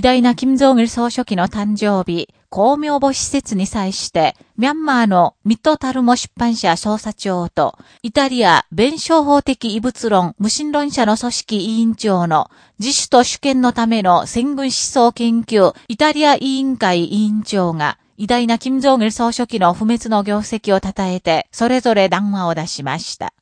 偉大な金正義総書記の誕生日、公明母施設に際して、ミャンマーのミッドタルモ出版社捜査長と、イタリア弁証法的異物論無神論者の組織委員長の自主と主権のための戦軍思想研究イタリア委員会委員長が、偉大な金正義総書記の不滅の業績を称えて、それぞれ談話を出しました。